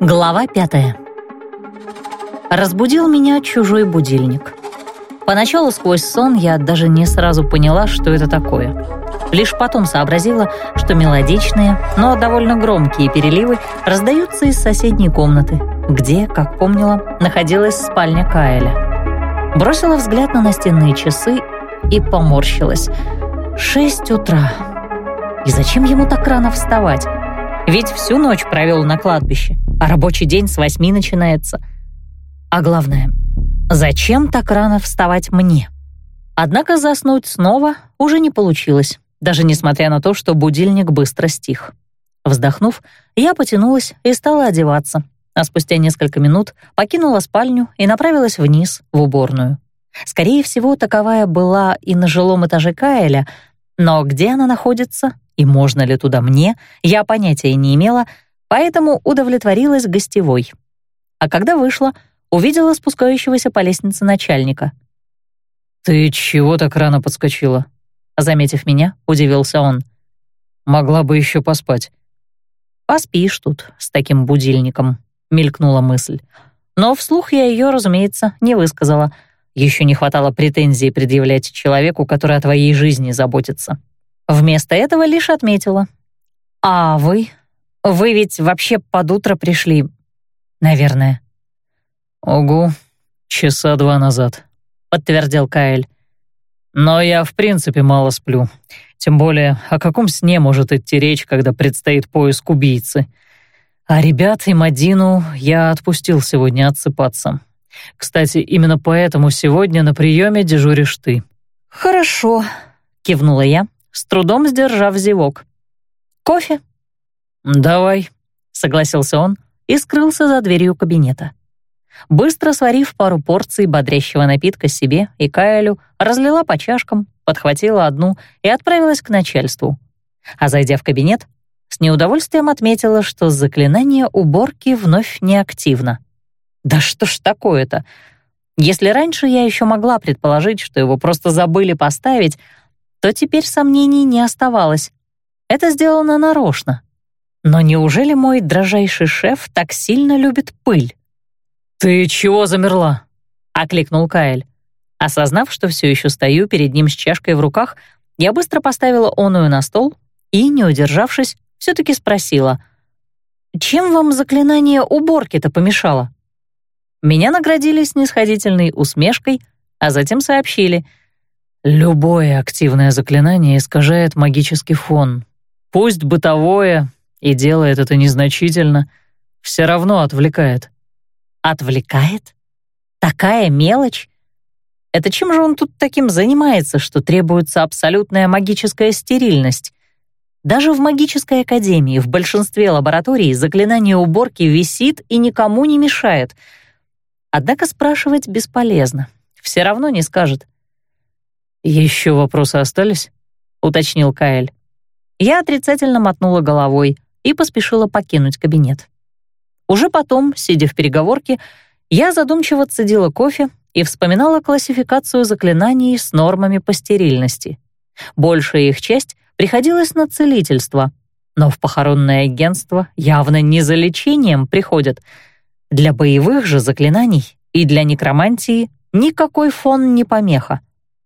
Глава пятая. Разбудил меня чужой будильник. Поначалу сквозь сон я даже не сразу поняла, что это такое. Лишь потом сообразила, что мелодичные, но довольно громкие переливы раздаются из соседней комнаты, где, как помнила, находилась спальня Каэля. Бросила взгляд на настенные часы и поморщилась. Шесть утра. И зачем ему так рано вставать? Ведь всю ночь провел на кладбище, а рабочий день с восьми начинается. А главное, зачем так рано вставать мне? Однако заснуть снова уже не получилось, даже несмотря на то, что будильник быстро стих. Вздохнув, я потянулась и стала одеваться, а спустя несколько минут покинула спальню и направилась вниз, в уборную. Скорее всего, таковая была и на жилом этаже Каэля, но где она находится, и можно ли туда мне, я понятия не имела, поэтому удовлетворилась гостевой. А когда вышла, увидела спускающегося по лестнице начальника. «Ты чего так рано подскочила?» Заметив меня, удивился он. «Могла бы еще поспать». «Поспишь тут с таким будильником», — мелькнула мысль. Но вслух я ее, разумеется, не высказала. Еще не хватало претензий предъявлять человеку, который о твоей жизни заботится. Вместо этого лишь отметила. «А вы? Вы ведь вообще под утро пришли, наверное». «Угу, часа два назад», — подтвердил Каэль. «Но я в принципе мало сплю. Тем более, о каком сне может идти речь, когда предстоит поиск убийцы? А ребят и Мадину я отпустил сегодня отсыпаться. Кстати, именно поэтому сегодня на приеме дежуришь ты». «Хорошо», — кивнула я, с трудом сдержав зевок. «Кофе?» «Давай», — согласился он и скрылся за дверью кабинета. Быстро сварив пару порций бодрящего напитка себе и Кайлю, разлила по чашкам, подхватила одну и отправилась к начальству. А зайдя в кабинет, с неудовольствием отметила, что заклинание уборки вновь неактивно. Да что ж такое-то? Если раньше я еще могла предположить, что его просто забыли поставить, то теперь сомнений не оставалось. Это сделано нарочно. Но неужели мой дрожайший шеф так сильно любит пыль? «Ты чего замерла?» — окликнул Каэль. Осознав, что все еще стою перед ним с чашкой в руках, я быстро поставила оную на стол и, не удержавшись, все-таки спросила, «Чем вам заклинание уборки-то помешало?» Меня наградили снисходительной усмешкой, а затем сообщили — Любое активное заклинание искажает магический фон. Пусть бытовое и делает это незначительно, все равно отвлекает. Отвлекает? Такая мелочь? Это чем же он тут таким занимается, что требуется абсолютная магическая стерильность? Даже в магической академии в большинстве лабораторий заклинание уборки висит и никому не мешает. Однако спрашивать бесполезно. Все равно не скажет. «Еще вопросы остались?» — уточнил Каэль. Я отрицательно мотнула головой и поспешила покинуть кабинет. Уже потом, сидя в переговорке, я задумчиво цедила кофе и вспоминала классификацию заклинаний с нормами по стерильности. Большая их часть приходилась на целительство, но в похоронное агентство явно не за лечением приходят. Для боевых же заклинаний и для некромантии никакой фон не помеха.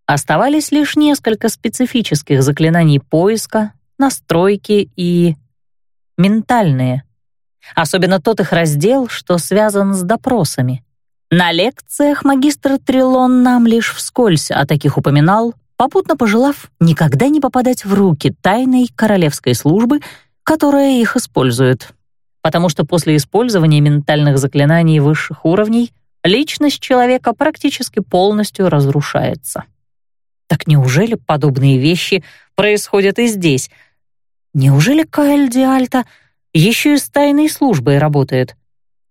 Оставались лишь несколько специфических заклинаний поиска, настройки и... ментальные. Особенно тот их раздел, что связан с допросами. На лекциях магистр Трилон нам лишь вскользь о таких упоминал, попутно пожелав никогда не попадать в руки тайной королевской службы, которая их использует. Потому что после использования ментальных заклинаний высших уровней личность человека практически полностью разрушается. Так неужели подобные вещи происходят и здесь? Неужели Каэль Диальта еще и с тайной службой работает?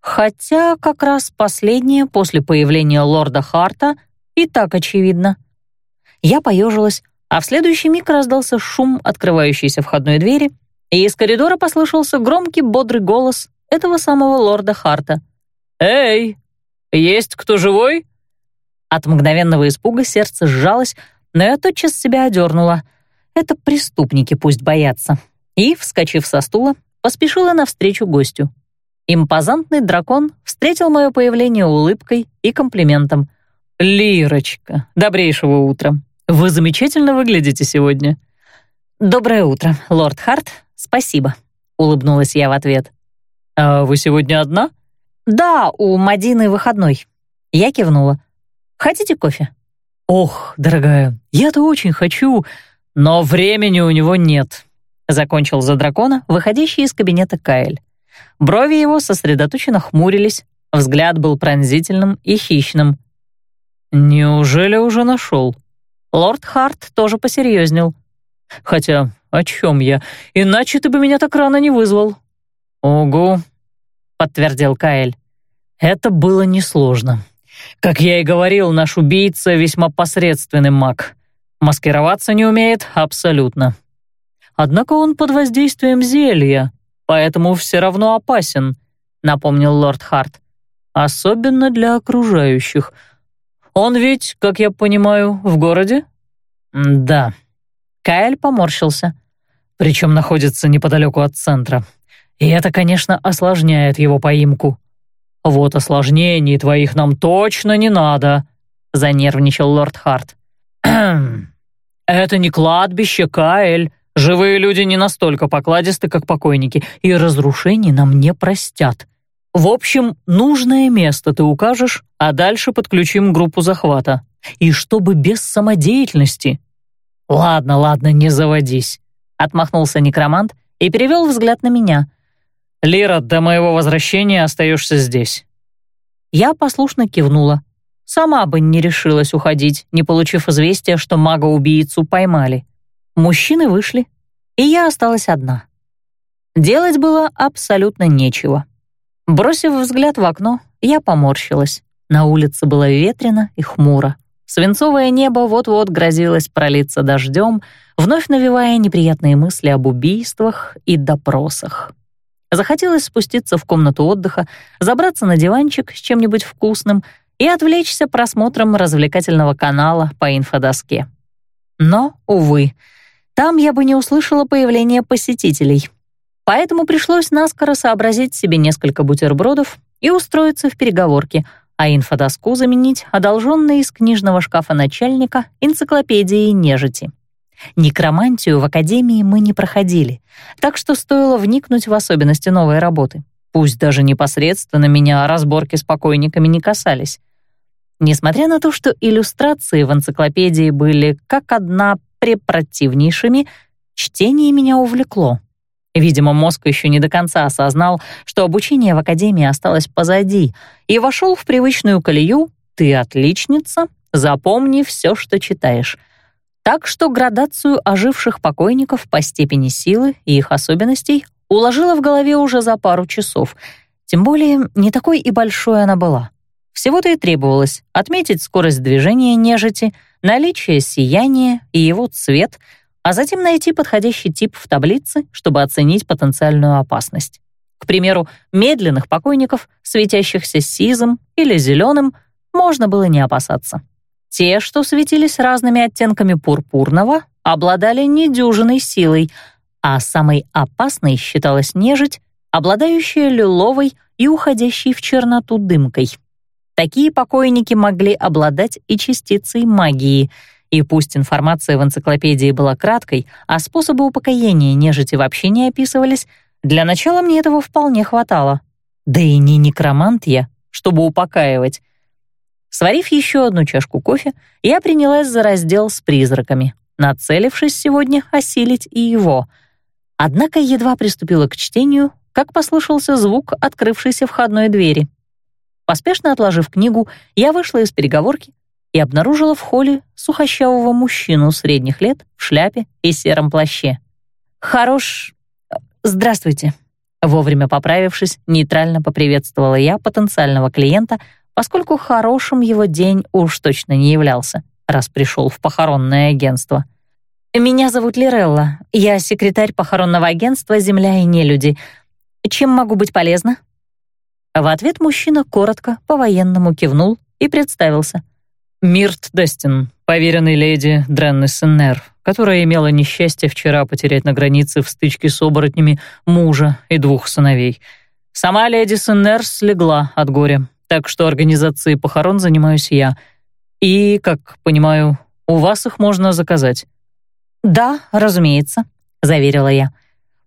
Хотя как раз последнее после появления лорда Харта и так очевидно. Я поежилась, а в следующий миг раздался шум открывающейся входной двери, и из коридора послышался громкий бодрый голос этого самого лорда Харта. «Эй, есть кто живой?» От мгновенного испуга сердце сжалось, но я тотчас себя одернула. Это преступники пусть боятся. И, вскочив со стула, поспешила навстречу гостю. Импозантный дракон встретил мое появление улыбкой и комплиментом. «Лирочка, добрейшего утра. Вы замечательно выглядите сегодня». «Доброе утро, лорд Харт. Спасибо», — улыбнулась я в ответ. «А вы сегодня одна?» «Да, у Мадины выходной». Я кивнула. «Хотите кофе?» «Ох, дорогая, я-то очень хочу, но времени у него нет», — закончил за дракона, выходящий из кабинета Каэль. Брови его сосредоточенно хмурились, взгляд был пронзительным и хищным. «Неужели уже нашел?» Лорд Харт тоже посерьезнел. «Хотя, о чем я? Иначе ты бы меня так рано не вызвал». «Угу», — подтвердил Каэль. «Это было несложно. Как я и говорил, наш убийца весьма посредственный маг. Маскироваться не умеет абсолютно. Однако он под воздействием зелья, поэтому все равно опасен», — напомнил лорд Харт. «Особенно для окружающих. Он ведь, как я понимаю, в городе?» «Да». Каэль поморщился. «Причем находится неподалеку от центра. И это, конечно, осложняет его поимку». «Вот осложнений твоих нам точно не надо», — занервничал лорд Харт. «Это не кладбище, Каэль. Живые люди не настолько покладисты, как покойники, и разрушений нам не простят. В общем, нужное место ты укажешь, а дальше подключим группу захвата. И чтобы без самодеятельности». «Ладно, ладно, не заводись», — отмахнулся некромант и перевел взгляд на меня. «Лира, до моего возвращения остаешься здесь». Я послушно кивнула. Сама бы не решилась уходить, не получив известия, что мага-убийцу поймали. Мужчины вышли, и я осталась одна. Делать было абсолютно нечего. Бросив взгляд в окно, я поморщилась. На улице было ветрено и хмуро. Свинцовое небо вот-вот грозилось пролиться дождем, вновь навевая неприятные мысли об убийствах и допросах. Захотелось спуститься в комнату отдыха, забраться на диванчик с чем-нибудь вкусным и отвлечься просмотром развлекательного канала по инфодоске. Но, увы, там я бы не услышала появления посетителей. Поэтому пришлось наскоро сообразить себе несколько бутербродов и устроиться в переговорке, а инфодоску заменить одолженной из книжного шкафа начальника энциклопедией нежити. Некромантию в академии мы не проходили, так что стоило вникнуть в особенности новой работы. Пусть даже непосредственно меня разборки с покойниками не касались. Несмотря на то, что иллюстрации в энциклопедии были как одна препротивнейшими, чтение меня увлекло. Видимо, мозг еще не до конца осознал, что обучение в академии осталось позади, и вошел в привычную колею «ты отличница, запомни все, что читаешь», так что градацию оживших покойников по степени силы и их особенностей уложила в голове уже за пару часов. Тем более, не такой и большой она была. Всего-то и требовалось отметить скорость движения нежити, наличие сияния и его цвет, а затем найти подходящий тип в таблице, чтобы оценить потенциальную опасность. К примеру, медленных покойников, светящихся сизым или зеленым, можно было не опасаться. Те, что светились разными оттенками пурпурного, обладали недюжиной силой, а самой опасной считалась нежить, обладающая лиловой и уходящей в черноту дымкой. Такие покойники могли обладать и частицей магии, и пусть информация в энциклопедии была краткой, а способы упокоения нежити вообще не описывались, для начала мне этого вполне хватало. Да и не некромант я, чтобы упокаивать. Сварив еще одну чашку кофе, я принялась за раздел с призраками, нацелившись сегодня осилить и его. Однако едва приступила к чтению, как послышался звук открывшейся входной двери. Поспешно отложив книгу, я вышла из переговорки и обнаружила в холле сухощавого мужчину средних лет в шляпе и сером плаще. «Хорош... Здравствуйте». Вовремя поправившись, нейтрально поприветствовала я потенциального клиента, поскольку хорошим его день уж точно не являлся, раз пришел в похоронное агентство. «Меня зовут Лирелла. Я секретарь похоронного агентства «Земля и нелюди». Чем могу быть полезна?» В ответ мужчина коротко, по-военному кивнул и представился. «Мирт Дестин, поверенный леди Дренны Сеннер, которая имела несчастье вчера потерять на границе в стычке с оборотнями мужа и двух сыновей. Сама леди Сеннерс слегла от горя, так что организацией похорон занимаюсь я. И, как понимаю, у вас их можно заказать». «Да, разумеется», — заверила я.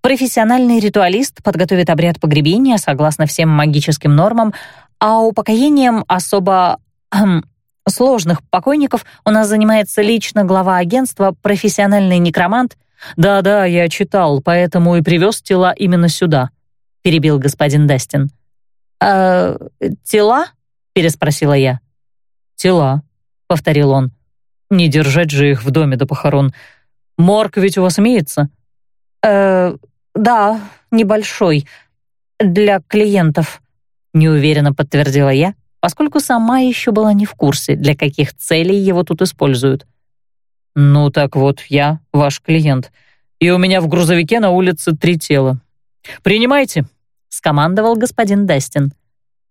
«Профессиональный ритуалист подготовит обряд погребения согласно всем магическим нормам, а упокоением особо эм, сложных покойников у нас занимается лично глава агентства, профессиональный некромант». «Да-да, я читал, поэтому и привез тела именно сюда», — перебил господин Дастин. «Э, тела?» — переспросила я. «Тела», — повторил он. «Не держать же их в доме до похорон. Морг ведь у вас имеется?» «Э, да, небольшой. Для клиентов», — неуверенно подтвердила я, поскольку сама еще была не в курсе, для каких целей его тут используют. «Ну так вот, я ваш клиент, и у меня в грузовике на улице три тела. Принимайте», — скомандовал господин Дастин.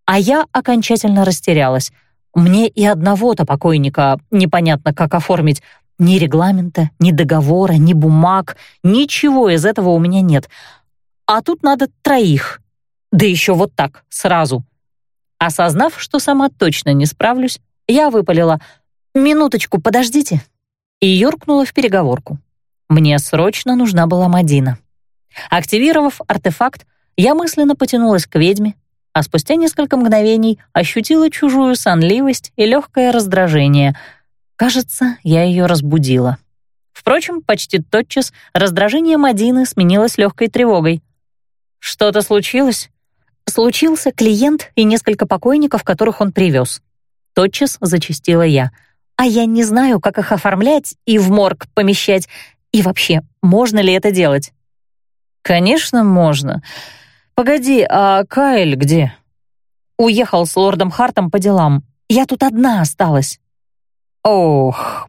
А я окончательно растерялась. Мне и одного-то покойника непонятно, как оформить. Ни регламента, ни договора, ни бумаг, ничего из этого у меня нет. А тут надо троих. Да еще вот так, сразу. Осознав, что сама точно не справлюсь, я выпалила «Минуточку, подождите» и юркнула в переговорку. Мне срочно нужна была Мадина. Активировав артефакт, я мысленно потянулась к ведьме, а спустя несколько мгновений ощутила чужую сонливость и легкое раздражение. Кажется, я ее разбудила. Впрочем, почти тотчас раздражение Мадины сменилось легкой тревогой. «Что-то случилось?» «Случился клиент и несколько покойников, которых он привез». Тотчас зачастила я. «А я не знаю, как их оформлять и в морг помещать. И вообще, можно ли это делать?» «Конечно, можно. «Погоди, а Кайл где?» «Уехал с лордом Хартом по делам. Я тут одна осталась». «Ох...»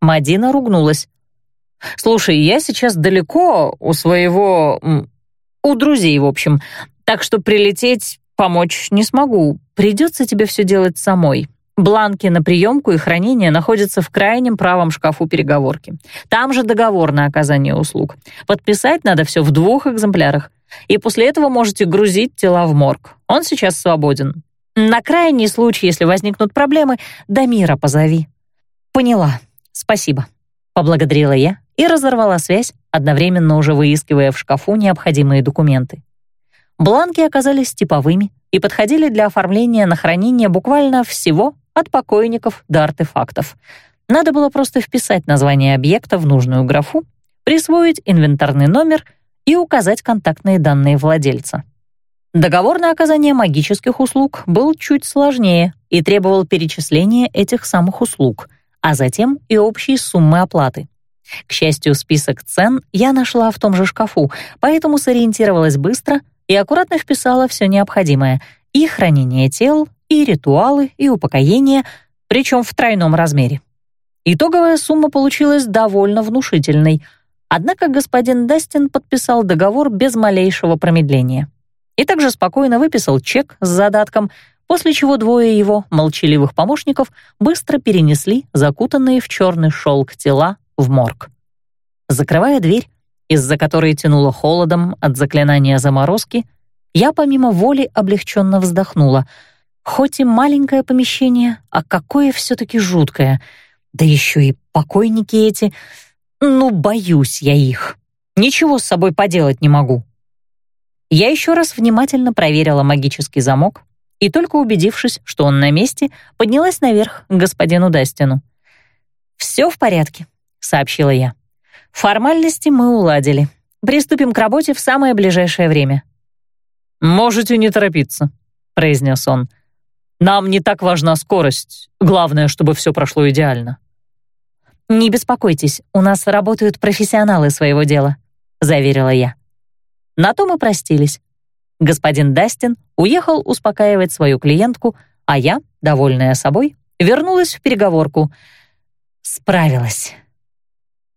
Мадина ругнулась. «Слушай, я сейчас далеко у своего... у друзей, в общем, так что прилететь помочь не смогу. Придется тебе все делать самой. Бланки на приемку и хранение находятся в крайнем правом шкафу переговорки. Там же договор на оказание услуг. Подписать надо все в двух экземплярах и после этого можете грузить тела в морг. Он сейчас свободен. На крайний случай, если возникнут проблемы, Дамира позови». «Поняла. Спасибо», — поблагодарила я и разорвала связь, одновременно уже выискивая в шкафу необходимые документы. Бланки оказались типовыми и подходили для оформления на хранение буквально всего от покойников до артефактов. Надо было просто вписать название объекта в нужную графу, присвоить инвентарный номер — и указать контактные данные владельца. Договор на оказание магических услуг был чуть сложнее и требовал перечисления этих самых услуг, а затем и общей суммы оплаты. К счастью, список цен я нашла в том же шкафу, поэтому сориентировалась быстро и аккуратно вписала все необходимое — и хранение тел, и ритуалы, и упокоение, причем в тройном размере. Итоговая сумма получилась довольно внушительной — Однако господин Дастин подписал договор без малейшего промедления и также спокойно выписал чек с задатком, после чего двое его молчаливых помощников быстро перенесли закутанные в черный шелк тела в морг. Закрывая дверь, из-за которой тянуло холодом от заклинания заморозки, я помимо воли облегченно вздохнула. Хоть и маленькое помещение, а какое все-таки жуткое. Да еще и покойники эти — ну, боюсь я их. Ничего с собой поделать не могу. Я еще раз внимательно проверила магический замок и только убедившись, что он на месте, поднялась наверх к господину Дастину. «Все в порядке», — сообщила я. «Формальности мы уладили. Приступим к работе в самое ближайшее время». «Можете не торопиться», — произнес он. «Нам не так важна скорость. Главное, чтобы все прошло идеально». «Не беспокойтесь, у нас работают профессионалы своего дела», — заверила я. На то мы простились. Господин Дастин уехал успокаивать свою клиентку, а я, довольная собой, вернулась в переговорку. Справилась.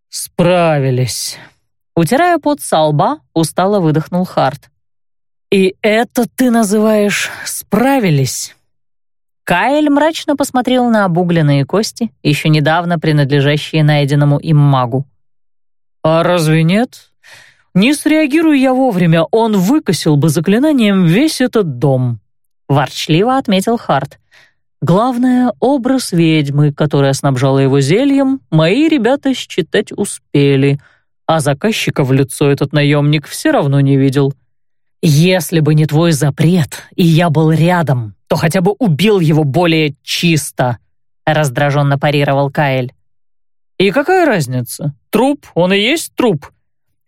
«Справились», — утирая пот со лба, устало выдохнул Харт. «И это ты называешь «справились»?» Каэль мрачно посмотрел на обугленные кости, еще недавно принадлежащие найденному им магу. «А разве нет? Не среагируя я вовремя, он выкосил бы заклинанием весь этот дом», — ворчливо отметил Харт. «Главное, образ ведьмы, которая снабжала его зельем, мои ребята считать успели, а заказчика в лицо этот наемник все равно не видел. Если бы не твой запрет, и я был рядом, то хотя бы убил его более чисто», — раздраженно парировал Каэль. «И какая разница? Труп, он и есть труп.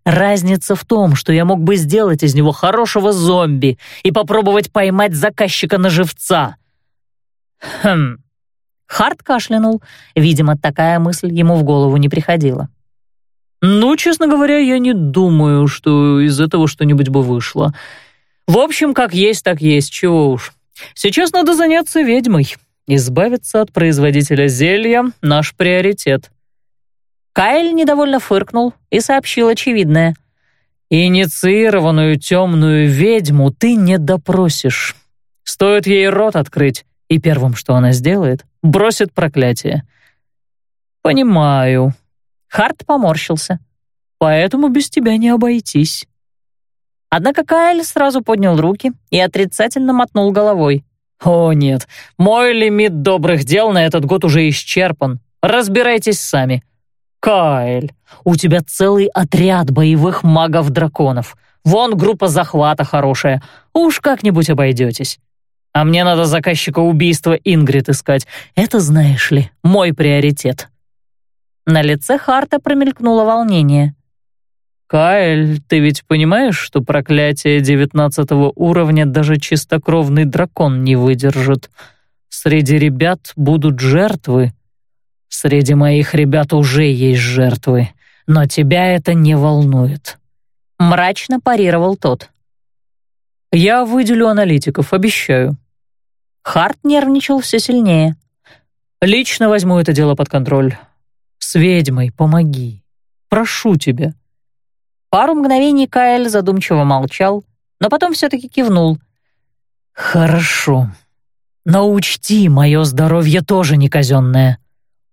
Разница в том, что я мог бы сделать из него хорошего зомби и попробовать поймать заказчика на живца». «Хм...» Харт кашлянул. Видимо, такая мысль ему в голову не приходила. «Ну, честно говоря, я не думаю, что из этого что-нибудь бы вышло. В общем, как есть, так есть, чего уж. Сейчас надо заняться ведьмой. Избавиться от производителя зелья — наш приоритет». Кайл недовольно фыркнул и сообщил очевидное. «Инициированную темную ведьму ты не допросишь. Стоит ей рот открыть, и первым, что она сделает, бросит проклятие». «Понимаю». Харт поморщился. «Поэтому без тебя не обойтись». Однако Кайл сразу поднял руки и отрицательно мотнул головой. «О нет, мой лимит добрых дел на этот год уже исчерпан. Разбирайтесь сами. «Каэль, у тебя целый отряд боевых магов-драконов. Вон группа захвата хорошая. Уж как-нибудь обойдетесь. А мне надо заказчика убийства Ингрид искать. Это, знаешь ли, мой приоритет». На лице Харта промелькнуло волнение. «Каэль, ты ведь понимаешь, что проклятие девятнадцатого уровня даже чистокровный дракон не выдержит? Среди ребят будут жертвы, Среди моих ребят уже есть жертвы, но тебя это не волнует». Мрачно парировал тот. «Я выделю аналитиков, обещаю». Харт нервничал все сильнее. «Лично возьму это дело под контроль. С ведьмой помоги. Прошу тебя». Пару мгновений Каэль задумчиво молчал, но потом все-таки кивнул. «Хорошо. Но учти, мое здоровье тоже не казенное.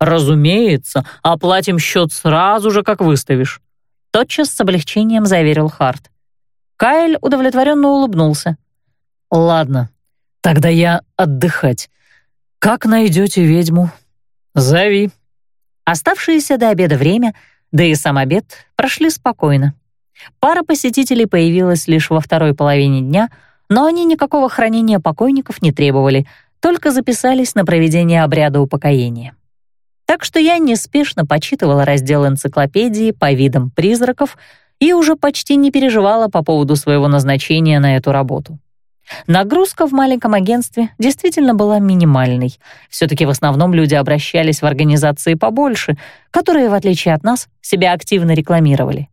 «Разумеется, оплатим счет сразу же, как выставишь», — тотчас с облегчением заверил Харт. Кайл удовлетворенно улыбнулся. «Ладно, тогда я отдыхать. Как найдете ведьму? Зови». Оставшееся до обеда время, да и сам обед, прошли спокойно. Пара посетителей появилась лишь во второй половине дня, но они никакого хранения покойников не требовали, только записались на проведение обряда упокоения. Так что я неспешно почитывала раздел энциклопедии по видам призраков и уже почти не переживала по поводу своего назначения на эту работу. Нагрузка в маленьком агентстве действительно была минимальной. Все-таки в основном люди обращались в организации побольше, которые, в отличие от нас, себя активно рекламировали.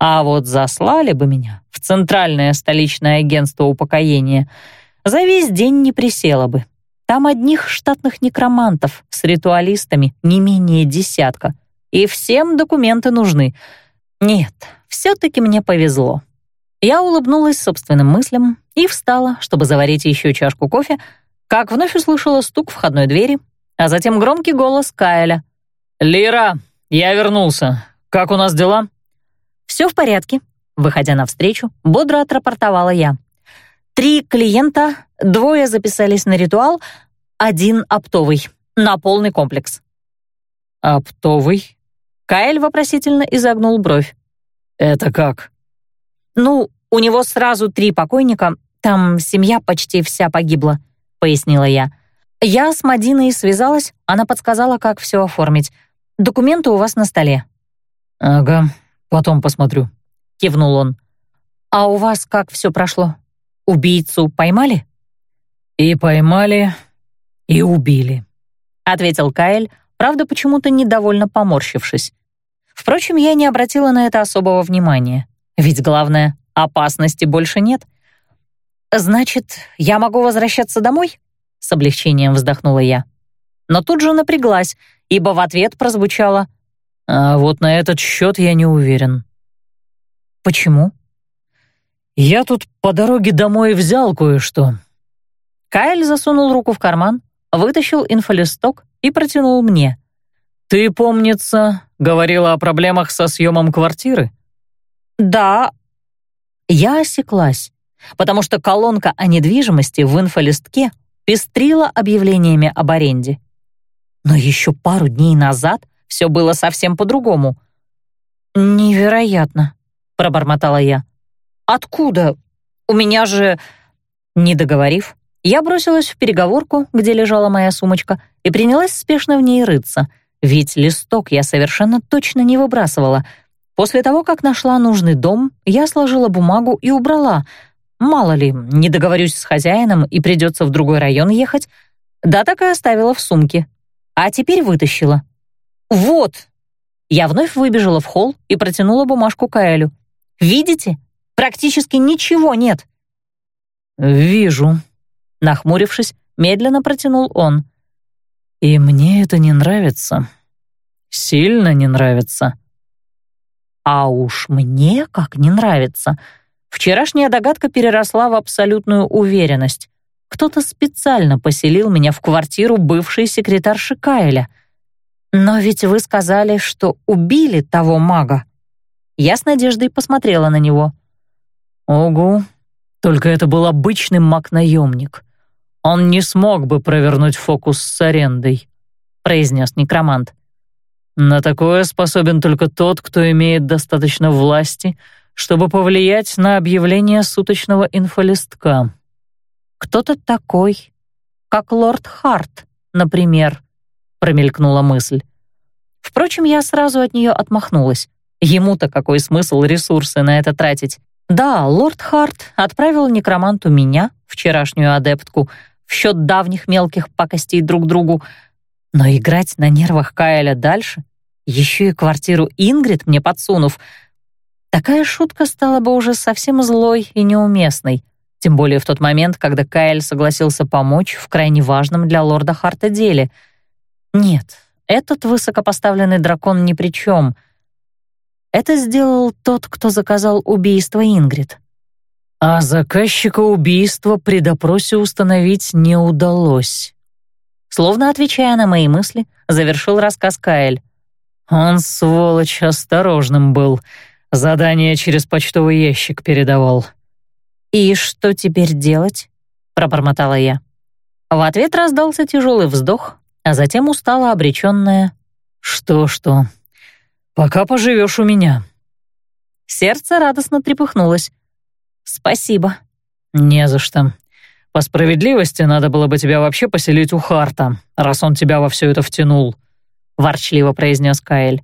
А вот заслали бы меня в Центральное столичное агентство упокоения, за весь день не присела бы, там одних штатных некромантов с ритуалистами не менее десятка. И всем документы нужны. Нет, все-таки мне повезло. Я улыбнулась собственным мыслям и встала, чтобы заварить еще чашку кофе, как вновь услышала стук входной двери, а затем громкий голос Кайля. «Лира, я вернулся. Как у нас дела?» «Все в порядке», — выходя навстречу, бодро отрапортовала я. Три клиента, двое записались на ритуал, один оптовый, на полный комплекс. «Оптовый?» Кайл вопросительно изогнул бровь. «Это как?» «Ну, у него сразу три покойника, там семья почти вся погибла», — пояснила я. «Я с Мадиной связалась, она подсказала, как все оформить. Документы у вас на столе». «Ага, потом посмотрю», — кивнул он. «А у вас как все прошло?» Убийцу поймали?» «И поймали, и убили», — ответил Каэль, правда, почему-то недовольно поморщившись. Впрочем, я не обратила на это особого внимания, ведь главное, опасности больше нет. «Значит, я могу возвращаться домой?» — с облегчением вздохнула я. Но тут же напряглась, ибо в ответ прозвучало «А вот на этот счет я не уверен». «Почему?» «Я тут по дороге домой взял кое-что». Кайл засунул руку в карман, вытащил инфолисток и протянул мне. «Ты, помнится, говорила о проблемах со съемом квартиры?» «Да». Я осеклась, потому что колонка о недвижимости в инфолистке пестрила объявлениями об аренде. Но еще пару дней назад все было совсем по-другому. «Невероятно», — пробормотала я. «Откуда? У меня же...» Не договорив, я бросилась в переговорку, где лежала моя сумочка, и принялась спешно в ней рыться, ведь листок я совершенно точно не выбрасывала. После того, как нашла нужный дом, я сложила бумагу и убрала. Мало ли, не договорюсь с хозяином и придется в другой район ехать. Да так и оставила в сумке. А теперь вытащила. «Вот!» Я вновь выбежала в холл и протянула бумажку Каэлю. «Видите? Практически ничего нет». «Вижу», — нахмурившись, медленно протянул он. «И мне это не нравится. Сильно не нравится». «А уж мне как не нравится». Вчерашняя догадка переросла в абсолютную уверенность. Кто-то специально поселил меня в квартиру бывшей секретарши Кайля. Но ведь вы сказали, что убили того мага. Я с надеждой посмотрела на него. Ого, только это был обычный маг-наемник. Он не смог бы провернуть фокус с арендой, произнес некромант. На такое способен только тот, кто имеет достаточно власти, чтобы повлиять на объявление суточного инфолистка. «Кто-то такой, как лорд Харт, например», — промелькнула мысль. Впрочем, я сразу от нее отмахнулась. Ему-то какой смысл ресурсы на это тратить? Да, лорд Харт отправил некроманту меня, вчерашнюю адептку, в счет давних мелких пакостей друг другу, но играть на нервах Кайля дальше, еще и квартиру Ингрид мне подсунув, такая шутка стала бы уже совсем злой и неуместной. Тем более в тот момент, когда Кайл согласился помочь в крайне важном для лорда Харта деле. Нет, этот высокопоставленный дракон ни при чем. Это сделал тот, кто заказал убийство Ингрид. А заказчика убийства при допросе установить не удалось. Словно отвечая на мои мысли, завершил рассказ Каэль. Он, сволочь, осторожным был. Задание через почтовый ящик передавал. «И что теперь делать?» — пробормотала я. В ответ раздался тяжелый вздох, а затем устало обреченное «Что-что? Пока поживешь у меня». Сердце радостно трепыхнулось. «Спасибо». «Не за что. По справедливости надо было бы тебя вообще поселить у Харта, раз он тебя во все это втянул», — ворчливо произнес Каэль.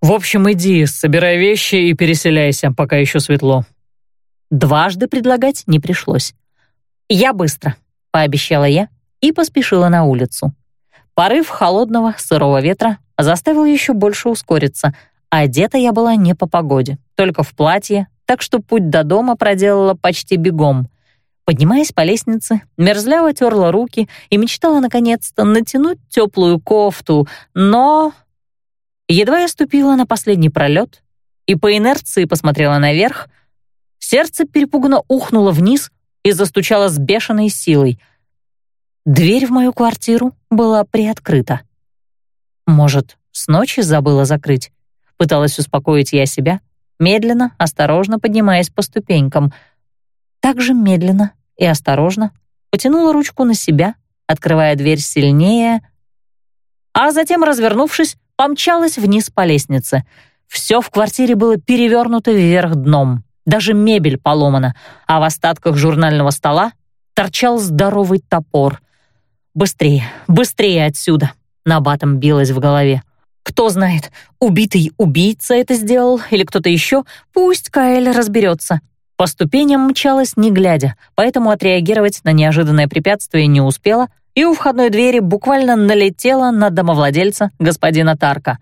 «В общем, иди, собирай вещи и переселяйся, пока еще светло». Дважды предлагать не пришлось. «Я быстро», — пообещала я и поспешила на улицу. Порыв холодного, сырого ветра заставил еще больше ускориться. Одета я была не по погоде, только в платье, так что путь до дома проделала почти бегом. Поднимаясь по лестнице, мерзляво терла руки и мечтала наконец-то натянуть теплую кофту, но... Едва я ступила на последний пролет и по инерции посмотрела наверх, Сердце перепуганно ухнуло вниз и застучало с бешеной силой. Дверь в мою квартиру была приоткрыта. Может, с ночи забыла закрыть? Пыталась успокоить я себя, медленно, осторожно поднимаясь по ступенькам. Так же медленно и осторожно потянула ручку на себя, открывая дверь сильнее, а затем, развернувшись, помчалась вниз по лестнице. Все в квартире было перевернуто вверх дном. Даже мебель поломана, а в остатках журнального стола торчал здоровый топор. «Быстрее, быстрее отсюда!» — набатом билось в голове. «Кто знает, убитый убийца это сделал или кто-то еще, пусть Каэль разберется». По ступеням мчалась не глядя, поэтому отреагировать на неожиданное препятствие не успела и у входной двери буквально налетела на домовладельца, господина Тарка.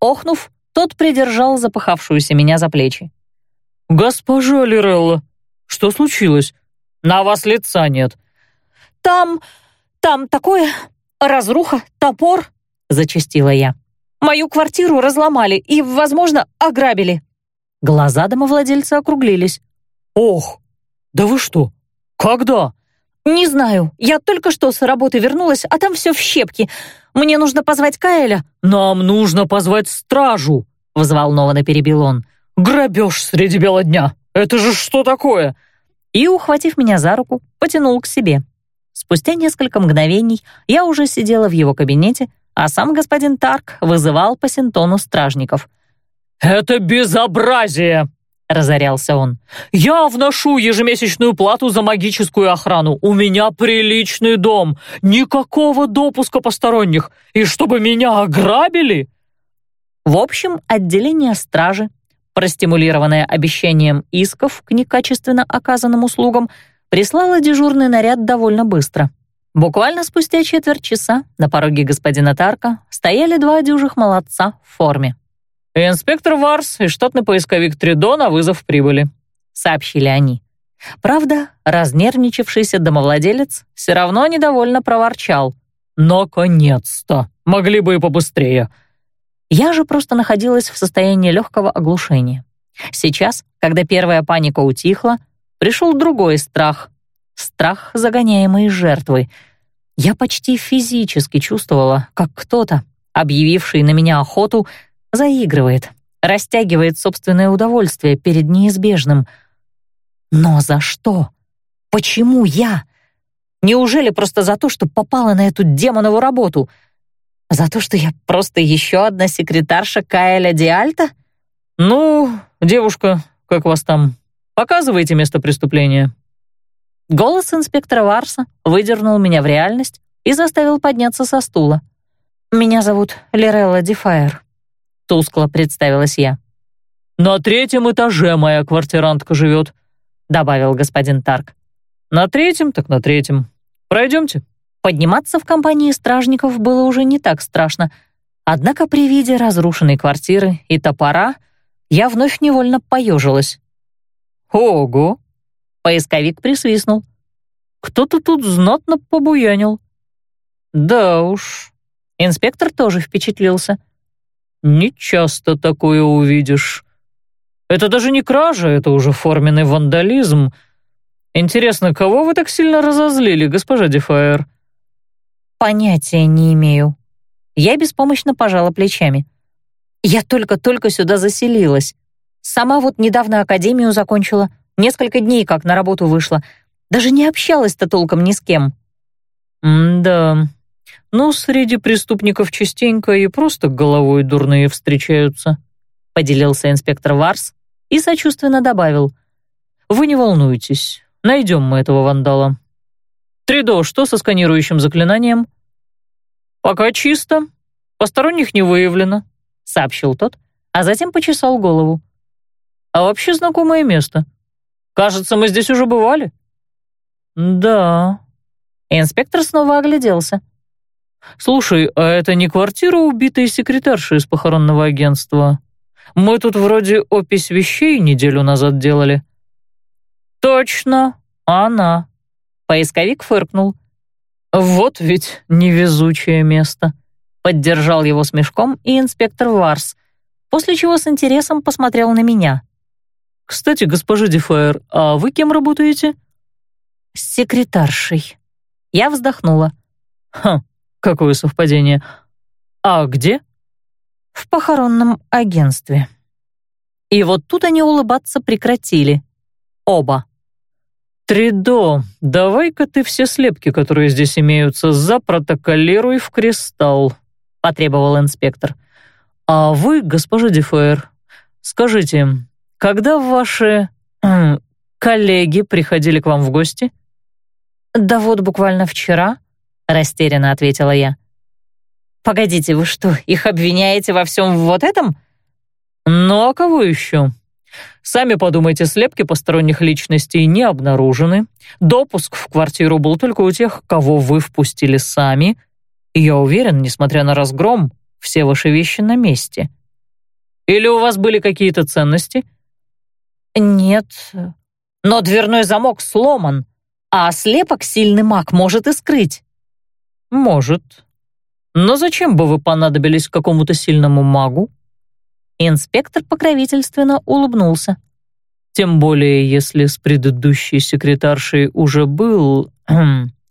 Охнув, тот придержал запыхавшуюся меня за плечи. «Госпожа Лирелла, что случилось? На вас лица нет». «Там... там такое... разруха, топор», — зачастила я. «Мою квартиру разломали и, возможно, ограбили». Глаза домовладельца округлились. «Ох, да вы что? Когда?» «Не знаю. Я только что с работы вернулась, а там все в щепки. Мне нужно позвать Каэля». «Нам нужно позвать стражу», — взволнованно перебил он. Грабеж среди бела дня! Это же что такое?» И, ухватив меня за руку, потянул к себе. Спустя несколько мгновений я уже сидела в его кабинете, а сам господин Тарк вызывал по синтону стражников. «Это безобразие!» — разорялся он. «Я вношу ежемесячную плату за магическую охрану. У меня приличный дом, никакого допуска посторонних. И чтобы меня ограбили?» В общем, отделение стражи, простимулированное обещанием исков к некачественно оказанным услугам, прислало дежурный наряд довольно быстро. Буквально спустя четверть часа на пороге господина Тарка стояли два дюжих молодца в форме. «Инспектор Варс и штатный поисковик Тридо на вызов прибыли», — сообщили они. Правда, разнервничавшийся домовладелец все равно недовольно проворчал. «Наконец-то! Могли бы и побыстрее!» Я же просто находилась в состоянии легкого оглушения. Сейчас, когда первая паника утихла, пришел другой страх. Страх загоняемой жертвы. Я почти физически чувствовала, как кто-то, объявивший на меня охоту, заигрывает, растягивает собственное удовольствие перед неизбежным. Но за что? Почему я? Неужели просто за то, что попала на эту демонову работу? За то, что я просто еще одна секретарша Каэля Диальта? Ну, девушка, как вас там? Показывайте место преступления. Голос инспектора Варса выдернул меня в реальность и заставил подняться со стула. «Меня зовут Лирелла Дефайр», — тускло представилась я. «На третьем этаже моя квартирантка живет», — добавил господин Тарк. «На третьем, так на третьем. Пройдемте». Подниматься в компании стражников было уже не так страшно, однако при виде разрушенной квартиры и топора я вновь невольно поежилась. «Ого!» — поисковик присвистнул. «Кто-то тут знатно побуянил». «Да уж». Инспектор тоже впечатлился. «Не часто такое увидишь. Это даже не кража, это уже форменный вандализм. Интересно, кого вы так сильно разозлили, госпожа Дефайр?» «Понятия не имею». Я беспомощно пожала плечами. «Я только-только сюда заселилась. Сама вот недавно академию закончила, несколько дней как на работу вышла. Даже не общалась-то толком ни с кем». «Да, ну, среди преступников частенько и просто головой дурные встречаются», поделился инспектор Варс и сочувственно добавил. «Вы не волнуйтесь, найдем мы этого вандала». «Тридо, что со сканирующим заклинанием?» «Пока чисто. Посторонних не выявлено», — сообщил тот, а затем почесал голову. «А вообще знакомое место. Кажется, мы здесь уже бывали». «Да». Инспектор снова огляделся. «Слушай, а это не квартира убитой секретарши из похоронного агентства? Мы тут вроде опись вещей неделю назад делали». «Точно, она», Поисковик фыркнул. «Вот ведь невезучее место», — поддержал его смешком и инспектор Варс, после чего с интересом посмотрел на меня. «Кстати, госпожа Дефайр, а вы кем работаете?» «С секретаршей». Я вздохнула. «Хм, какое совпадение. А где?» «В похоронном агентстве». И вот тут они улыбаться прекратили. Оба. «Тридо, давай-ка ты все слепки, которые здесь имеются, запротоколируй в кристалл», — потребовал инспектор. «А вы, госпожа Дефуэр, скажите, когда ваши э, коллеги приходили к вам в гости?» «Да вот буквально вчера», — растерянно ответила я. «Погодите, вы что, их обвиняете во всем вот этом?» «Ну а кого еще?» Сами подумайте, слепки посторонних личностей не обнаружены. Допуск в квартиру был только у тех, кого вы впустили сами. И я уверен, несмотря на разгром, все ваши вещи на месте. Или у вас были какие-то ценности? Нет. Но дверной замок сломан, а слепок сильный маг может и скрыть. Может. Но зачем бы вы понадобились какому-то сильному магу? Инспектор покровительственно улыбнулся. Тем более, если с предыдущей секретаршей уже был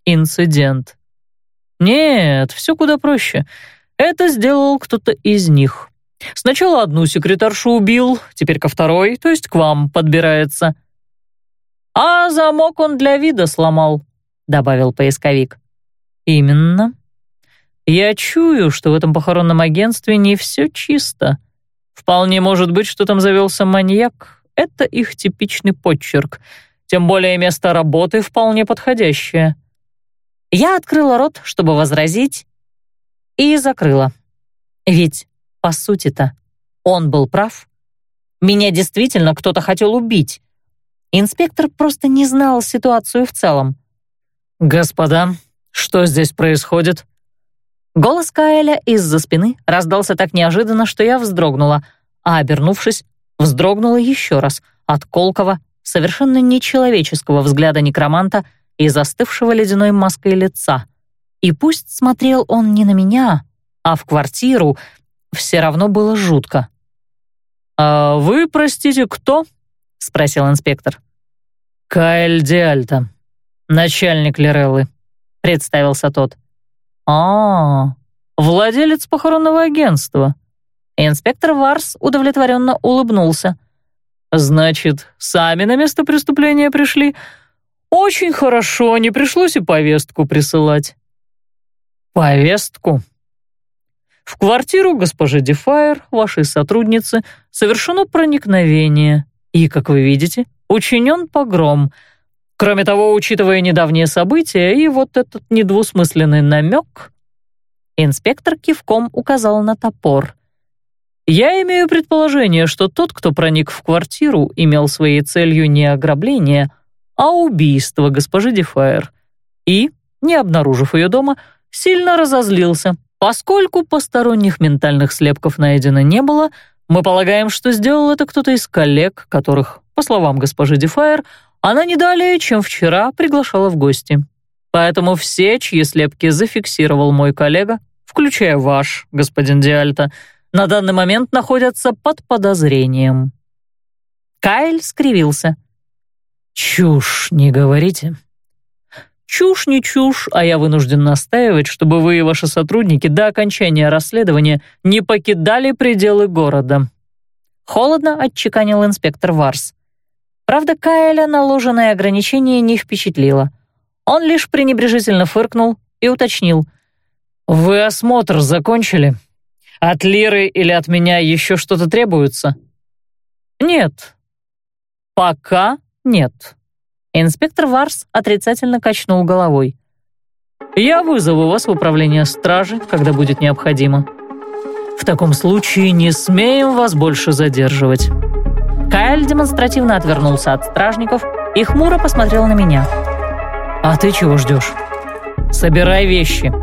инцидент. Нет, все куда проще. Это сделал кто-то из них. Сначала одну секретаршу убил, теперь ко второй, то есть к вам подбирается». «А замок он для вида сломал», — добавил поисковик. «Именно. Я чую, что в этом похоронном агентстве не все чисто. Вполне может быть, что там завелся маньяк. Это их типичный подчерк. Тем более место работы вполне подходящее». Я открыла рот, чтобы возразить, и закрыла. Ведь, по сути-то, он был прав. Меня действительно кто-то хотел убить. Инспектор просто не знал ситуацию в целом. «Господа, что здесь происходит?» Голос Каэля из-за спины раздался так неожиданно, что я вздрогнула, а, обернувшись, вздрогнула еще раз от колкого, совершенно нечеловеческого взгляда некроманта и застывшего ледяной маской лица. И пусть смотрел он не на меня, а в квартиру, все равно было жутко. «А вы, простите, кто?» — спросил инспектор. «Каэль Диальта, начальник Лиреллы», — представился тот. «А, владелец похоронного агентства». Инспектор Варс удовлетворенно улыбнулся. «Значит, сами на место преступления пришли? Очень хорошо, не пришлось и повестку присылать». «Повестку?» В квартиру госпожи Дефайр, вашей сотрудницы, совершено проникновение, и, как вы видите, учинен погром. Кроме того, учитывая недавние события и вот этот недвусмысленный намек, инспектор кивком указал на топор. Я имею предположение, что тот, кто проник в квартиру, имел своей целью не ограбление, а убийство госпожи Дефайр. И, не обнаружив ее дома, сильно разозлился, Поскольку посторонних ментальных слепков найдено не было, мы полагаем, что сделал это кто-то из коллег, которых, по словам госпожи Дефайр, она не далее, чем вчера приглашала в гости. Поэтому все, чьи слепки зафиксировал мой коллега, включая ваш, господин Диальто, на данный момент находятся под подозрением». Кайл скривился. «Чушь не говорите», Чушь не чушь, а я вынужден настаивать, чтобы вы и ваши сотрудники до окончания расследования не покидали пределы города». Холодно отчеканил инспектор Варс. Правда, Кайля наложенное ограничение не впечатлило. Он лишь пренебрежительно фыркнул и уточнил. «Вы осмотр закончили? От Лиры или от меня еще что-то требуется?» «Нет. Пока нет». Инспектор Варс отрицательно качнул головой. «Я вызову вас в управление стражи, когда будет необходимо. В таком случае не смеем вас больше задерживать». Кайл демонстративно отвернулся от стражников и хмуро посмотрел на меня. «А ты чего ждешь? Собирай вещи.